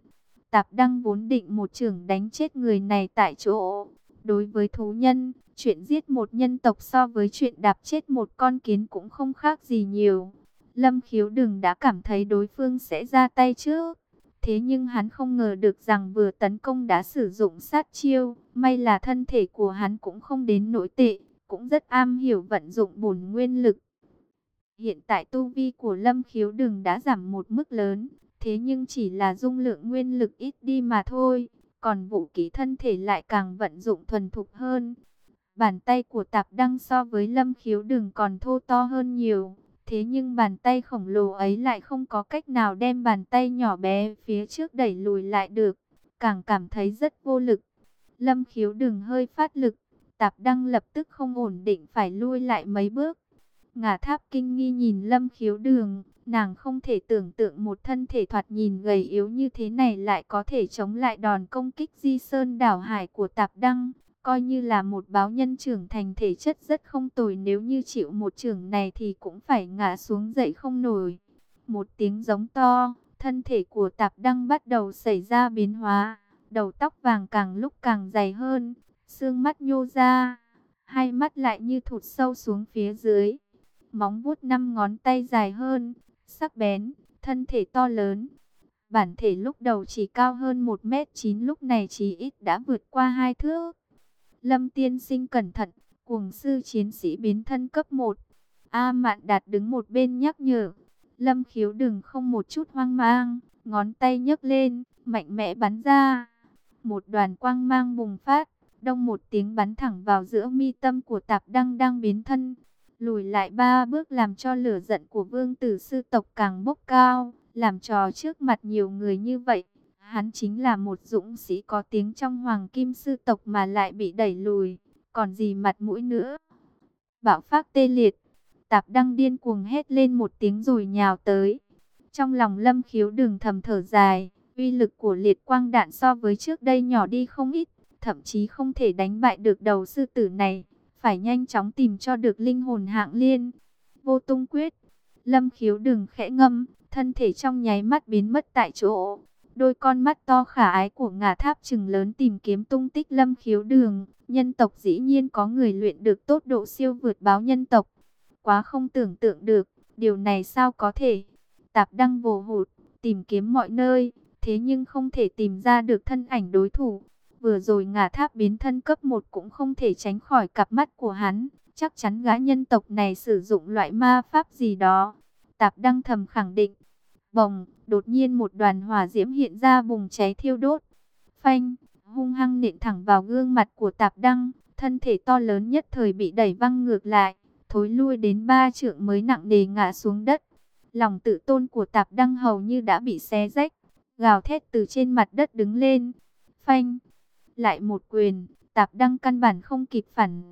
Tạp Đăng vốn định một trường đánh chết người này tại chỗ. Đối với thú nhân, chuyện giết một nhân tộc so với chuyện đạp chết một con kiến cũng không khác gì nhiều. Lâm khiếu đừng đã cảm thấy đối phương sẽ ra tay trước. Thế nhưng hắn không ngờ được rằng vừa tấn công đã sử dụng sát chiêu. May là thân thể của hắn cũng không đến nỗi tệ, cũng rất am hiểu vận dụng bổn nguyên lực. Hiện tại tu vi của lâm khiếu đừng đã giảm một mức lớn, thế nhưng chỉ là dung lượng nguyên lực ít đi mà thôi. Còn vũ ký thân thể lại càng vận dụng thuần thục hơn. Bàn tay của tạp đăng so với lâm khiếu đừng còn thô to hơn nhiều Thế nhưng bàn tay khổng lồ ấy lại không có cách nào đem bàn tay nhỏ bé phía trước đẩy lùi lại được. Càng cảm thấy rất vô lực. Lâm khiếu đừng hơi phát lực. Tạp đăng lập tức không ổn định phải lui lại mấy bước. Ngả tháp kinh nghi nhìn lâm khiếu đường. Nàng không thể tưởng tượng một thân thể thoạt nhìn gầy yếu như thế này lại có thể chống lại đòn công kích di sơn đảo hải của tạp đăng. Coi như là một báo nhân trưởng thành thể chất rất không tồi nếu như chịu một trưởng này thì cũng phải ngã xuống dậy không nổi. Một tiếng giống to, thân thể của tạp đăng bắt đầu xảy ra biến hóa. Đầu tóc vàng càng lúc càng dày hơn, xương mắt nhô ra, hai mắt lại như thụt sâu xuống phía dưới. Móng vuốt năm ngón tay dài hơn, sắc bén, thân thể to lớn. Bản thể lúc đầu chỉ cao hơn 1 mét 9 lúc này chỉ ít đã vượt qua hai thước. Lâm tiên sinh cẩn thận, cuồng sư chiến sĩ biến thân cấp 1. A mạn đạt đứng một bên nhắc nhở. Lâm khiếu đừng không một chút hoang mang, ngón tay nhấc lên, mạnh mẽ bắn ra. Một đoàn quang mang bùng phát, đông một tiếng bắn thẳng vào giữa mi tâm của tạp đăng đang biến thân. Lùi lại ba bước làm cho lửa giận của vương tử sư tộc càng bốc cao, làm trò trước mặt nhiều người như vậy. Hắn chính là một dũng sĩ có tiếng trong hoàng kim sư tộc mà lại bị đẩy lùi. Còn gì mặt mũi nữa? Bạo phát tê liệt. Tạp đăng điên cuồng hét lên một tiếng rồi nhào tới. Trong lòng lâm khiếu đường thầm thở dài. Uy lực của liệt quang đạn so với trước đây nhỏ đi không ít. Thậm chí không thể đánh bại được đầu sư tử này. Phải nhanh chóng tìm cho được linh hồn hạng liên. Vô tung quyết. Lâm khiếu đường khẽ ngâm. Thân thể trong nháy mắt biến mất tại chỗ. Đôi con mắt to khả ái của ngà tháp trừng lớn tìm kiếm tung tích lâm khiếu đường. Nhân tộc dĩ nhiên có người luyện được tốt độ siêu vượt báo nhân tộc. Quá không tưởng tượng được, điều này sao có thể. Tạp đăng vồ hụt, tìm kiếm mọi nơi, thế nhưng không thể tìm ra được thân ảnh đối thủ. Vừa rồi ngả tháp biến thân cấp 1 cũng không thể tránh khỏi cặp mắt của hắn. Chắc chắn gã nhân tộc này sử dụng loại ma pháp gì đó. Tạp đăng thầm khẳng định. Bồng, đột nhiên một đoàn hỏa diễm hiện ra bùng cháy thiêu đốt. Phanh, hung hăng nện thẳng vào gương mặt của tạp đăng, thân thể to lớn nhất thời bị đẩy văng ngược lại, thối lui đến ba trượng mới nặng nề ngã xuống đất. Lòng tự tôn của tạp đăng hầu như đã bị xé rách, gào thét từ trên mặt đất đứng lên. Phanh, lại một quyền, tạp đăng căn bản không kịp phản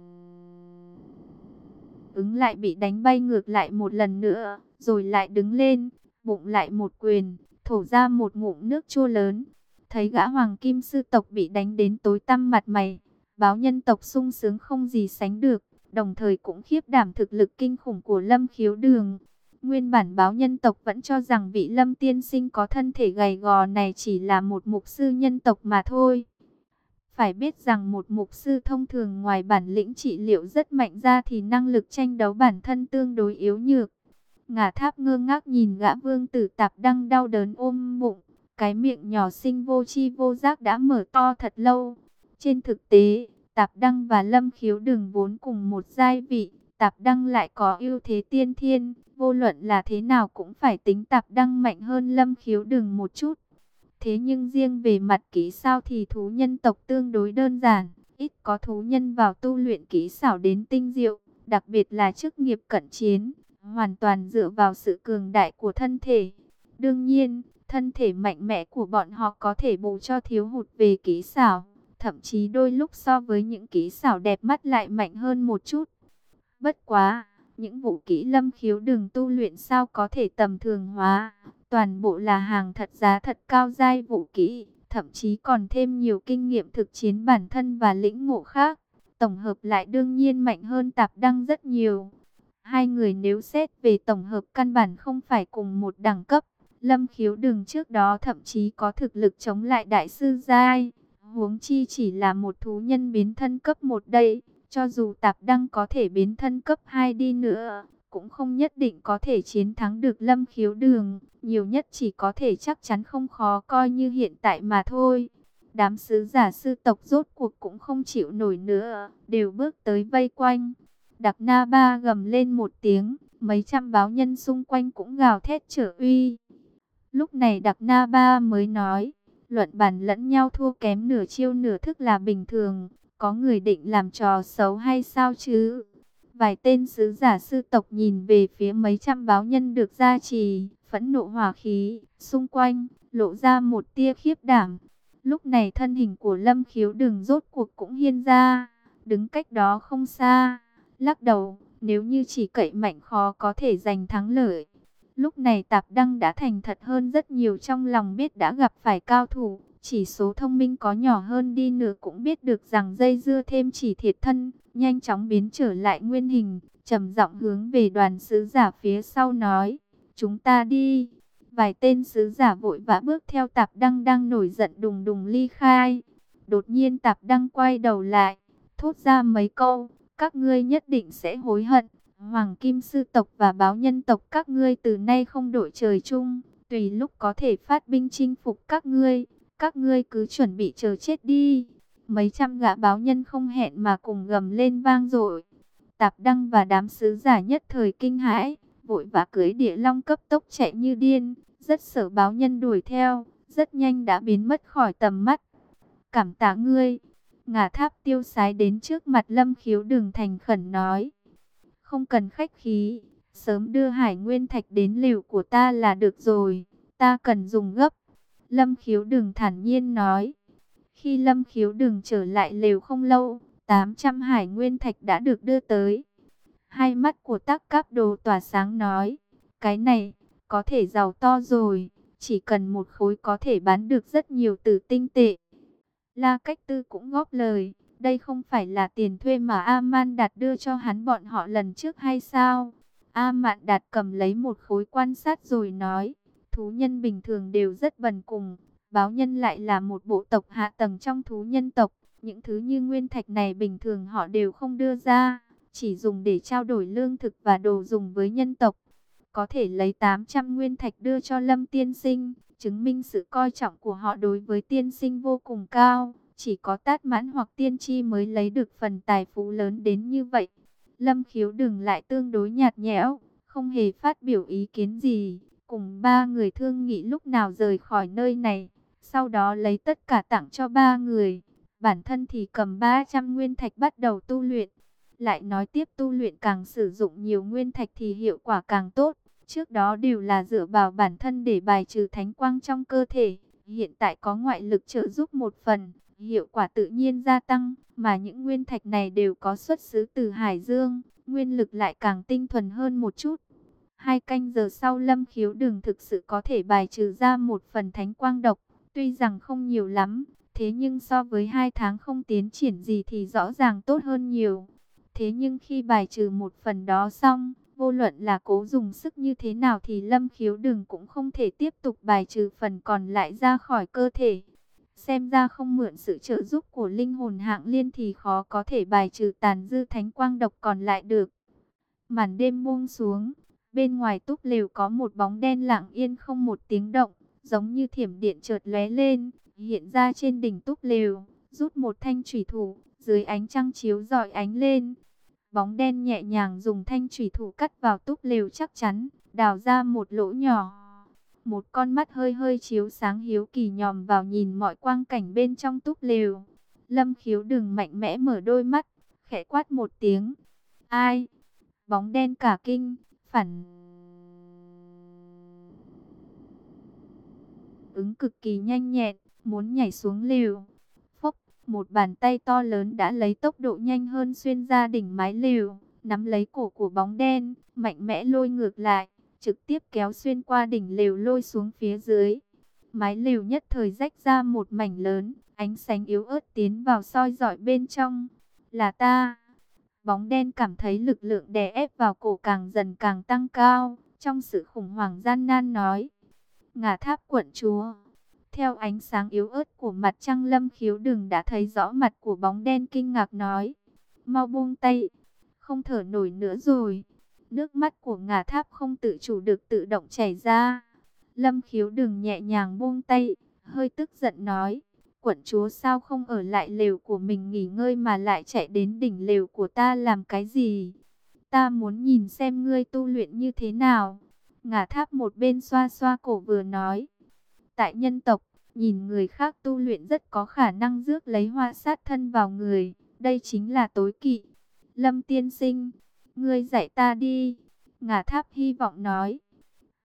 ứng lại bị đánh bay ngược lại một lần nữa, rồi lại đứng lên, bụng lại một quyền, thổ ra một ngụm nước chua lớn. Thấy gã hoàng kim sư tộc bị đánh đến tối tăm mặt mày, báo nhân tộc sung sướng không gì sánh được, đồng thời cũng khiếp đảm thực lực kinh khủng của lâm khiếu đường. Nguyên bản báo nhân tộc vẫn cho rằng vị lâm tiên sinh có thân thể gầy gò này chỉ là một mục sư nhân tộc mà thôi. Phải biết rằng một mục sư thông thường ngoài bản lĩnh trị liệu rất mạnh ra thì năng lực tranh đấu bản thân tương đối yếu nhược. Ngả tháp ngơ ngác nhìn gã vương tử tạp đang đau đớn ôm bụng. Cái miệng nhỏ xinh vô chi vô giác đã mở to thật lâu. Trên thực tế, tạp đăng và lâm khiếu đường vốn cùng một giai vị. Tạp đăng lại có ưu thế tiên thiên. Vô luận là thế nào cũng phải tính tạp đăng mạnh hơn lâm khiếu đường một chút. Thế nhưng riêng về mặt kỹ sao thì thú nhân tộc tương đối đơn giản. Ít có thú nhân vào tu luyện kỹ xảo đến tinh diệu. Đặc biệt là chức nghiệp cận chiến hoàn toàn dựa vào sự cường đại của thân thể. Đương nhiên, thân thể mạnh mẽ của bọn họ có thể bù cho thiếu hụt về kỹ xảo, thậm chí đôi lúc so với những kỹ xảo đẹp mắt lại mạnh hơn một chút. Bất quá, những vũ kỹ lâm khiếu đường tu luyện sao có thể tầm thường hóa, toàn bộ là hàng thật giá thật cao giai vũ kỹ, thậm chí còn thêm nhiều kinh nghiệm thực chiến bản thân và lĩnh ngộ khác. Tổng hợp lại đương nhiên mạnh hơn tạp đăng rất nhiều. Hai người nếu xét về tổng hợp căn bản không phải cùng một đẳng cấp. Lâm khiếu đường trước đó thậm chí có thực lực chống lại đại sư Giai. Huống chi chỉ là một thú nhân biến thân cấp một đây. Cho dù tạp đăng có thể biến thân cấp 2 đi nữa, cũng không nhất định có thể chiến thắng được lâm khiếu đường. Nhiều nhất chỉ có thể chắc chắn không khó coi như hiện tại mà thôi. Đám sứ giả sư tộc rốt cuộc cũng không chịu nổi nữa, đều bước tới vây quanh. Đặc Na Ba gầm lên một tiếng, mấy trăm báo nhân xung quanh cũng gào thét trở uy. Lúc này Đặc Na Ba mới nói, luận bản lẫn nhau thua kém nửa chiêu nửa thức là bình thường, có người định làm trò xấu hay sao chứ? Vài tên sứ giả sư tộc nhìn về phía mấy trăm báo nhân được gia trì, phẫn nộ hỏa khí, xung quanh, lộ ra một tia khiếp đảm. Lúc này thân hình của Lâm Khiếu đường rốt cuộc cũng hiên ra, đứng cách đó không xa lắc đầu, nếu như chỉ cậy mạnh khó có thể giành thắng lợi. Lúc này tạp đăng đã thành thật hơn rất nhiều trong lòng biết đã gặp phải cao thủ, chỉ số thông minh có nhỏ hơn đi nữa cũng biết được rằng dây dưa thêm chỉ thiệt thân, nhanh chóng biến trở lại nguyên hình, trầm giọng hướng về đoàn sứ giả phía sau nói, chúng ta đi. Vài tên sứ giả vội vã bước theo tạp đăng đang nổi giận đùng đùng ly khai. Đột nhiên tạp đăng quay đầu lại, thốt ra mấy câu, các ngươi nhất định sẽ hối hận. Hoàng Kim Sư tộc và báo nhân tộc các ngươi từ nay không đổi trời chung, tùy lúc có thể phát binh chinh phục các ngươi, các ngươi cứ chuẩn bị chờ chết đi. Mấy trăm gã báo nhân không hẹn mà cùng gầm lên vang dội. Tạp Đăng và đám sứ giả nhất thời kinh hãi, vội vã cưới địa long cấp tốc chạy như điên, rất sợ báo nhân đuổi theo, rất nhanh đã biến mất khỏi tầm mắt. Cảm tạ ngươi, Ngả tháp tiêu sái đến trước mặt lâm khiếu đường thành khẩn nói. Không cần khách khí, sớm đưa hải nguyên thạch đến liều của ta là được rồi, ta cần dùng gấp. Lâm khiếu đường thản nhiên nói. Khi lâm khiếu đường trở lại lều không lâu, 800 hải nguyên thạch đã được đưa tới. Hai mắt của tắc cáp đồ tỏa sáng nói. Cái này, có thể giàu to rồi, chỉ cần một khối có thể bán được rất nhiều từ tinh tệ. La Cách Tư cũng góp lời, đây không phải là tiền thuê mà A-man Đạt đưa cho hắn bọn họ lần trước hay sao? A-mạn Đạt cầm lấy một khối quan sát rồi nói, thú nhân bình thường đều rất bần cùng, báo nhân lại là một bộ tộc hạ tầng trong thú nhân tộc, những thứ như nguyên thạch này bình thường họ đều không đưa ra, chỉ dùng để trao đổi lương thực và đồ dùng với nhân tộc. Có thể lấy 800 nguyên thạch đưa cho Lâm Tiên Sinh, chứng minh sự coi trọng của họ đối với tiên sinh vô cùng cao. Chỉ có tát mãn hoặc tiên tri mới lấy được phần tài phú lớn đến như vậy. Lâm khiếu đừng lại tương đối nhạt nhẽo, không hề phát biểu ý kiến gì. Cùng ba người thương nghị lúc nào rời khỏi nơi này. Sau đó lấy tất cả tặng cho ba người. Bản thân thì cầm 300 nguyên thạch bắt đầu tu luyện. Lại nói tiếp tu luyện càng sử dụng nhiều nguyên thạch thì hiệu quả càng tốt. Trước đó đều là dựa vào bản thân để bài trừ thánh quang trong cơ thể. Hiện tại có ngoại lực trợ giúp một phần, hiệu quả tự nhiên gia tăng, mà những nguyên thạch này đều có xuất xứ từ Hải Dương, nguyên lực lại càng tinh thuần hơn một chút. Hai canh giờ sau lâm khiếu đường thực sự có thể bài trừ ra một phần thánh quang độc. Tuy rằng không nhiều lắm, thế nhưng so với hai tháng không tiến triển gì thì rõ ràng tốt hơn nhiều. Thế nhưng khi bài trừ một phần đó xong, vô luận là cố dùng sức như thế nào thì lâm khiếu đường cũng không thể tiếp tục bài trừ phần còn lại ra khỏi cơ thể. Xem ra không mượn sự trợ giúp của linh hồn hạng liên thì khó có thể bài trừ tàn dư thánh quang độc còn lại được. Màn đêm buông xuống, bên ngoài túp lều có một bóng đen lặng yên không một tiếng động, giống như thiểm điện chợt lóe lên, hiện ra trên đỉnh túp lều, rút một thanh thủy thủ, dưới ánh trăng chiếu rọi ánh lên. Bóng đen nhẹ nhàng dùng thanh thủy thủ cắt vào túp lều chắc chắn, đào ra một lỗ nhỏ. Một con mắt hơi hơi chiếu sáng hiếu kỳ nhòm vào nhìn mọi quang cảnh bên trong túp lều. Lâm khiếu đừng mạnh mẽ mở đôi mắt, khẽ quát một tiếng. Ai? Bóng đen cả kinh, phản... Ứng cực kỳ nhanh nhẹn, muốn nhảy xuống lều. Phốc, một bàn tay to lớn đã lấy tốc độ nhanh hơn xuyên ra đỉnh mái lều, nắm lấy cổ của bóng đen, mạnh mẽ lôi ngược lại trực tiếp kéo xuyên qua đỉnh lều lôi xuống phía dưới. Mái lều nhất thời rách ra một mảnh lớn, ánh sáng yếu ớt tiến vào soi dọi bên trong. Là ta. Bóng đen cảm thấy lực lượng đè ép vào cổ càng dần càng tăng cao, trong sự khủng hoảng gian nan nói ngà tháp quận chúa. Theo ánh sáng yếu ớt của mặt trăng lâm khiếu đừng đã thấy rõ mặt của bóng đen kinh ngạc nói. Mau buông tay, không thở nổi nữa rồi. Nước mắt của ngà tháp không tự chủ được tự động chảy ra. Lâm khiếu đừng nhẹ nhàng buông tay, hơi tức giận nói. Quận chúa sao không ở lại lều của mình nghỉ ngơi mà lại chạy đến đỉnh lều của ta làm cái gì? Ta muốn nhìn xem ngươi tu luyện như thế nào. Ngà tháp một bên xoa xoa cổ vừa nói. Tại nhân tộc, nhìn người khác tu luyện rất có khả năng rước lấy hoa sát thân vào người. Đây chính là tối kỵ. Lâm tiên sinh, Ngươi dạy ta đi. Ngà tháp hy vọng nói.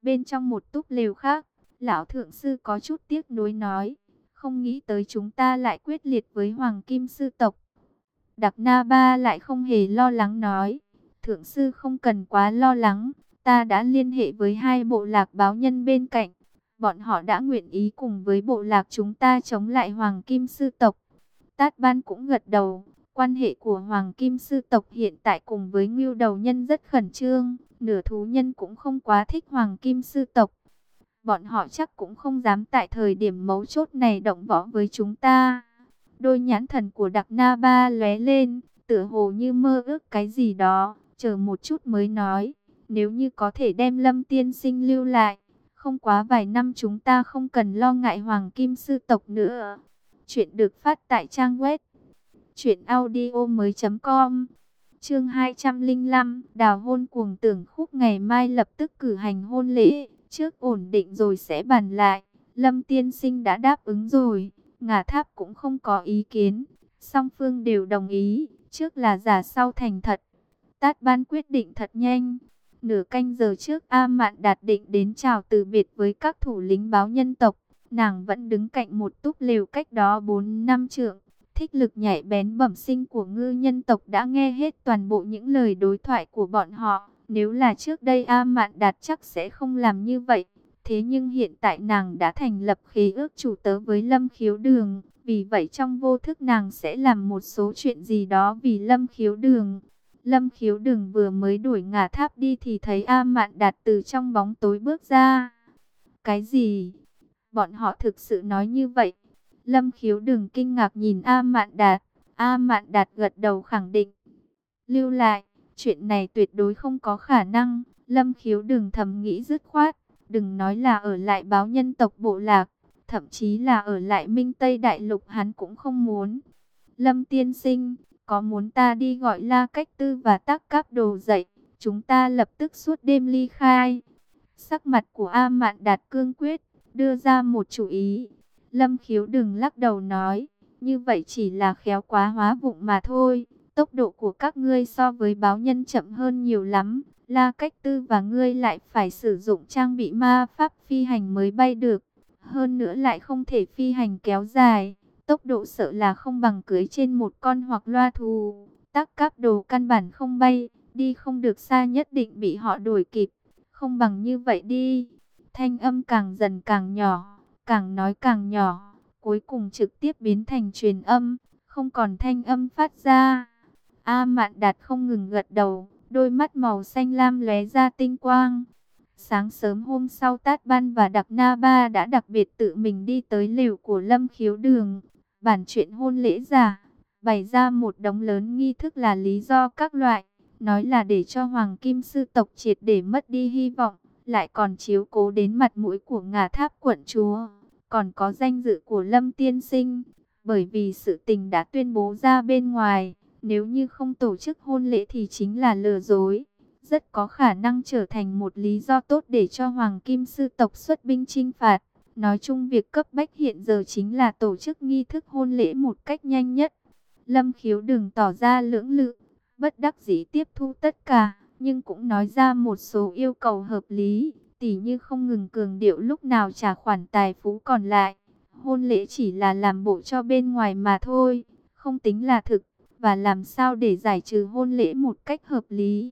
Bên trong một túp lều khác, lão thượng sư có chút tiếc nuối nói. Không nghĩ tới chúng ta lại quyết liệt với hoàng kim sư tộc. Đặc Na Ba lại không hề lo lắng nói. Thượng sư không cần quá lo lắng. Ta đã liên hệ với hai bộ lạc báo nhân bên cạnh. Bọn họ đã nguyện ý cùng với bộ lạc chúng ta chống lại hoàng kim sư tộc. Tát Ban cũng gật đầu, Quan hệ của Hoàng Kim Sư tộc hiện tại cùng với Ngưu Đầu Nhân rất khẩn trương, nửa thú nhân cũng không quá thích Hoàng Kim Sư tộc. Bọn họ chắc cũng không dám tại thời điểm mấu chốt này động võ với chúng ta. Đôi nhãn thần của Đặc Na Ba lóe lên, tựa hồ như mơ ước cái gì đó, chờ một chút mới nói. Nếu như có thể đem Lâm Tiên Sinh lưu lại, không quá vài năm chúng ta không cần lo ngại Hoàng Kim Sư tộc nữa. Chuyện được phát tại trang web Chuyện audio mới com. Chương 205 Đào hôn cuồng tưởng khúc ngày mai lập tức cử hành hôn lễ. Trước ổn định rồi sẽ bàn lại. Lâm tiên sinh đã đáp ứng rồi. Ngả tháp cũng không có ý kiến. Song phương đều đồng ý. Trước là giả sau thành thật. Tát ban quyết định thật nhanh. Nửa canh giờ trước, A Mạn đạt định đến chào từ biệt với các thủ lĩnh báo nhân tộc Nàng vẫn đứng cạnh một túp lều cách đó 4 năm trượng thích lực nhảy bén bẩm sinh của ngư nhân tộc đã nghe hết toàn bộ những lời đối thoại của bọn họ. Nếu là trước đây A Mạn Đạt chắc sẽ không làm như vậy. Thế nhưng hiện tại nàng đã thành lập khí ước chủ tớ với Lâm Khiếu Đường. Vì vậy trong vô thức nàng sẽ làm một số chuyện gì đó vì Lâm Khiếu Đường. Lâm Khiếu Đường vừa mới đuổi ngả tháp đi thì thấy A Mạn Đạt từ trong bóng tối bước ra. Cái gì? Bọn họ thực sự nói như vậy. Lâm khiếu đừng kinh ngạc nhìn A Mạn Đạt. A Mạn Đạt gật đầu khẳng định. Lưu lại, chuyện này tuyệt đối không có khả năng. Lâm khiếu đừng thầm nghĩ dứt khoát. Đừng nói là ở lại báo nhân tộc bộ lạc. Thậm chí là ở lại Minh Tây Đại Lục hắn cũng không muốn. Lâm tiên sinh, có muốn ta đi gọi la cách tư và tác các đồ dậy. Chúng ta lập tức suốt đêm ly khai. Sắc mặt của A Mạn Đạt cương quyết, đưa ra một chủ ý. Lâm khiếu đừng lắc đầu nói, như vậy chỉ là khéo quá hóa vụng mà thôi. Tốc độ của các ngươi so với báo nhân chậm hơn nhiều lắm. La cách tư và ngươi lại phải sử dụng trang bị ma pháp phi hành mới bay được. Hơn nữa lại không thể phi hành kéo dài. Tốc độ sợ là không bằng cưới trên một con hoặc loa thù. Tác các đồ căn bản không bay, đi không được xa nhất định bị họ đuổi kịp. không bằng như vậy đi. Thanh âm càng dần càng nhỏ, càng nói càng nhỏ, cuối cùng trực tiếp biến thành truyền âm, không còn thanh âm phát ra. A Mạn Đạt không ngừng gật đầu, đôi mắt màu xanh lam lóe ra tinh quang. Sáng sớm hôm sau Tát Ban và Đặc Na Ba đã đặc biệt tự mình đi tới liều của Lâm Khiếu Đường. Bản chuyện hôn lễ giả, bày ra một đống lớn nghi thức là lý do các loại. Nói là để cho Hoàng Kim Sư tộc triệt để mất đi hy vọng, lại còn chiếu cố đến mặt mũi của ngà tháp quận chúa. Còn có danh dự của Lâm Tiên Sinh, bởi vì sự tình đã tuyên bố ra bên ngoài. Nếu như không tổ chức hôn lễ thì chính là lừa dối rất có khả năng trở thành một lý do tốt để cho Hoàng Kim Sư tộc xuất binh chinh phạt. Nói chung việc cấp bách hiện giờ chính là tổ chức nghi thức hôn lễ một cách nhanh nhất. Lâm khiếu đừng tỏ ra lưỡng lự, bất đắc dĩ tiếp thu tất cả, nhưng cũng nói ra một số yêu cầu hợp lý, tỉ như không ngừng cường điệu lúc nào trả khoản tài phú còn lại. Hôn lễ chỉ là làm bộ cho bên ngoài mà thôi, không tính là thực, và làm sao để giải trừ hôn lễ một cách hợp lý.